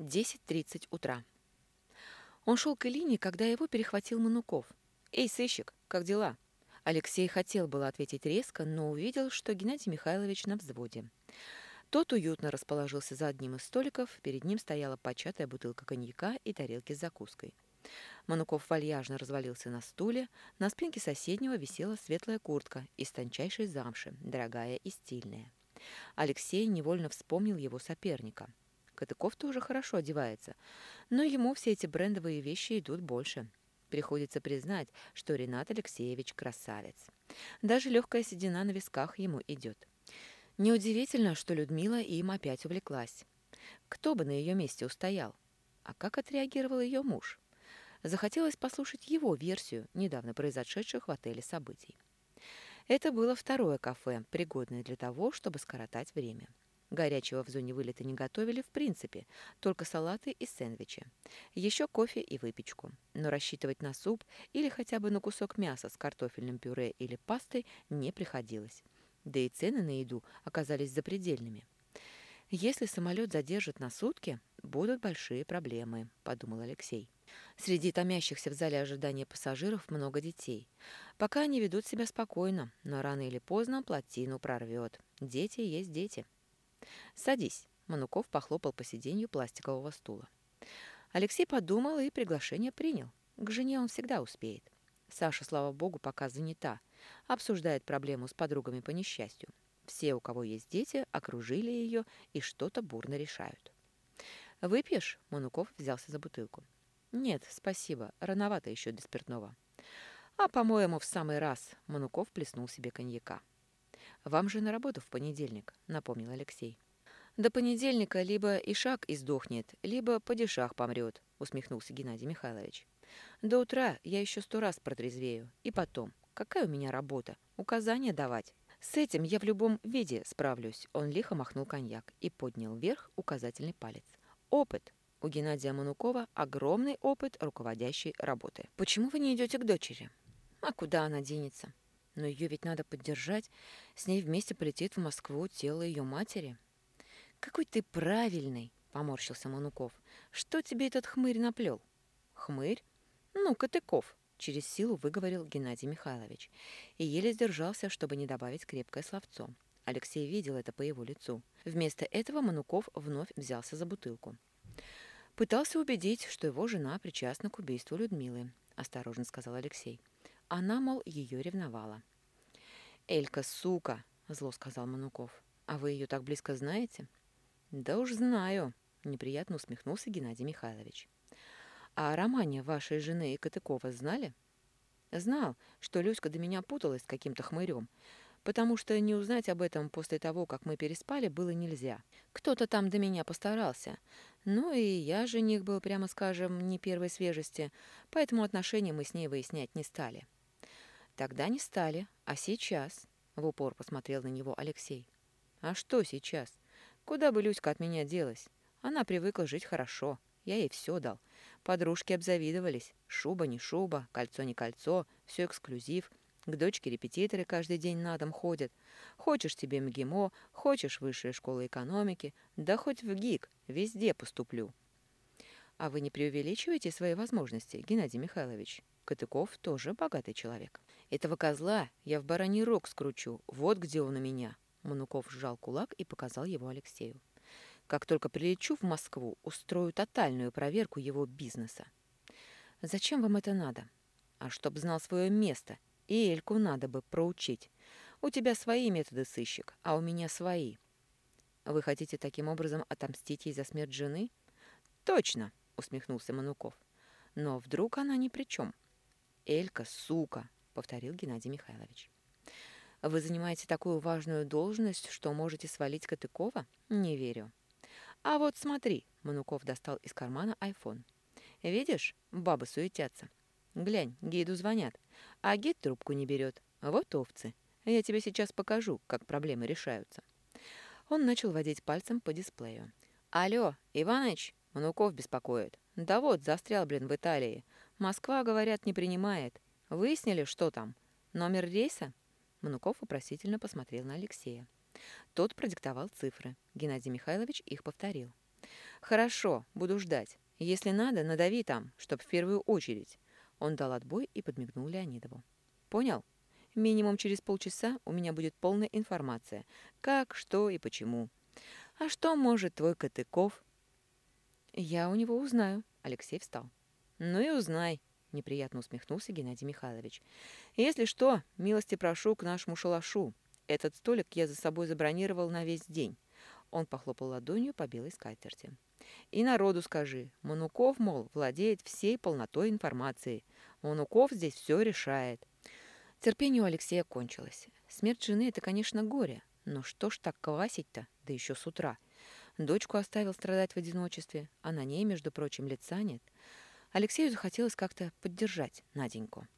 10.30 утра. Он шел к Элине, когда его перехватил Мануков. «Эй, сыщик, как дела?» Алексей хотел было ответить резко, но увидел, что Геннадий Михайлович на взводе. Тот уютно расположился за одним из столиков, перед ним стояла початая бутылка коньяка и тарелки с закуской. Мануков вальяжно развалился на стуле, на спинке соседнего висела светлая куртка из тончайшей замши, дорогая и стильная. Алексей невольно вспомнил его соперника. Катыков тоже хорошо одевается, но ему все эти брендовые вещи идут больше. Приходится признать, что Ренат Алексеевич красавец. Даже легкая седина на висках ему идет. Неудивительно, что Людмила им опять увлеклась. Кто бы на ее месте устоял? А как отреагировал ее муж? Захотелось послушать его версию недавно произошедших в отеле событий. Это было второе кафе, пригодное для того, чтобы скоротать время. Горячего в зоне вылета не готовили в принципе, только салаты и сэндвичи. Еще кофе и выпечку. Но рассчитывать на суп или хотя бы на кусок мяса с картофельным пюре или пастой не приходилось. Да и цены на еду оказались запредельными. «Если самолет задержат на сутки, будут большие проблемы», – подумал Алексей. Среди томящихся в зале ожидания пассажиров много детей. Пока они ведут себя спокойно, но рано или поздно плотину прорвет. Дети есть дети. «Садись», — Мануков похлопал по сиденью пластикового стула. Алексей подумал и приглашение принял. К жене он всегда успеет. Саша, слава богу, пока занята. Обсуждает проблему с подругами по несчастью. Все, у кого есть дети, окружили ее и что-то бурно решают. «Выпьешь?» — Мануков взялся за бутылку. «Нет, спасибо. Рановато еще для спиртного». «А, по-моему, в самый раз», — Мануков плеснул себе коньяка. «Вам же на работу в понедельник», — напомнил Алексей. «До понедельника либо Ишак издохнет, либо падишах помрет», — усмехнулся Геннадий Михайлович. «До утра я еще сто раз протрезвею. И потом, какая у меня работа? Указания давать?» «С этим я в любом виде справлюсь», — он лихо махнул коньяк и поднял вверх указательный палец. «Опыт. У Геннадия Манукова огромный опыт руководящей работы. Почему вы не идете к дочери?» «А куда она денется?» Но ее ведь надо поддержать. С ней вместе полетит в Москву тело ее матери. «Какой ты правильный!» — поморщился Мануков. «Что тебе этот хмырь наплел?» «Хмырь? Ну, Катыков!» — через силу выговорил Геннадий Михайлович. И еле сдержался, чтобы не добавить крепкое словцо. Алексей видел это по его лицу. Вместо этого Мануков вновь взялся за бутылку. Пытался убедить, что его жена причастна к убийству Людмилы, осторожно сказал Алексей. Она, мол, ее ревновала. «Элька, сука!» — зло сказал Мануков. «А вы ее так близко знаете?» «Да уж знаю», — неприятно усмехнулся Геннадий Михайлович. «А о романе вашей жены и Катыкова знали?» «Знал, что Люська до меня путалась с каким-то хмырем, потому что не узнать об этом после того, как мы переспали, было нельзя. Кто-то там до меня постарался. Ну и я жених был, прямо скажем, не первой свежести, поэтому отношения мы с ней выяснять не стали. Тогда не стали, а сейчас, в упор посмотрел на него Алексей. А что сейчас? Куда бы Люська от меня делась? Она привыкла жить хорошо. Я ей все дал. Подружки обзавидовались. Шуба не шуба, кольцо не кольцо, все эксклюзив. К дочке репетиторы каждый день на дом ходят. Хочешь тебе МГИМО, хочешь высшая школа экономики, да хоть в ГИК, везде поступлю. А вы не преувеличиваете свои возможности, Геннадий Михайлович? Катыков тоже богатый человек. Этого козла я в бараний рог скручу. Вот где он у меня. Мануков сжал кулак и показал его Алексею. Как только прилечу в Москву, устрою тотальную проверку его бизнеса. Зачем вам это надо? А чтоб знал свое место. И Эльку надо бы проучить. У тебя свои методы, сыщик, а у меня свои. Вы хотите таким образом отомстить ей за смерть жены? Точно, усмехнулся Мануков. Но вдруг она ни при чем? Элька, сука, повторил Геннадий Михайлович. Вы занимаете такую важную должность, что можете свалить Катыкова? Не верю. А вот смотри, Мануков достал из кармана айфон. Видишь, бабы суетятся. Глянь, гиду звонят, а гид трубку не берет. Вот овцы. Я тебе сейчас покажу, как проблемы решаются. Он начал водить пальцем по дисплею. «Алло, Иваныч!» Мануков беспокоит. «Да вот, застрял, блин, в Италии. Москва, говорят, не принимает. Выяснили, что там? Номер рейса?» Мануков вопросительно посмотрел на Алексея. Тот продиктовал цифры. Геннадий Михайлович их повторил. «Хорошо, буду ждать. Если надо, надави там, чтоб в первую очередь». Он дал отбой и подмигнул Леонидову. «Понял? Минимум через полчаса у меня будет полная информация. Как, что и почему. А что может твой Катыков?» «Я у него узнаю», — Алексей встал. «Ну и узнай», — неприятно усмехнулся Геннадий Михайлович. «Если что, милости прошу к нашему шалашу. Этот столик я за собой забронировал на весь день». Он похлопал ладонью по белой скатерти. «И народу скажи. Мануков, мол, владеет всей полнотой информации. Мануков здесь все решает». Терпение у Алексея кончилось. Смерть жены — это, конечно, горе. Но что ж так квасить-то, да еще с утра? Дочку оставил страдать в одиночестве, а на ней, между прочим, лица нет. Алексею захотелось как-то поддержать Наденьку.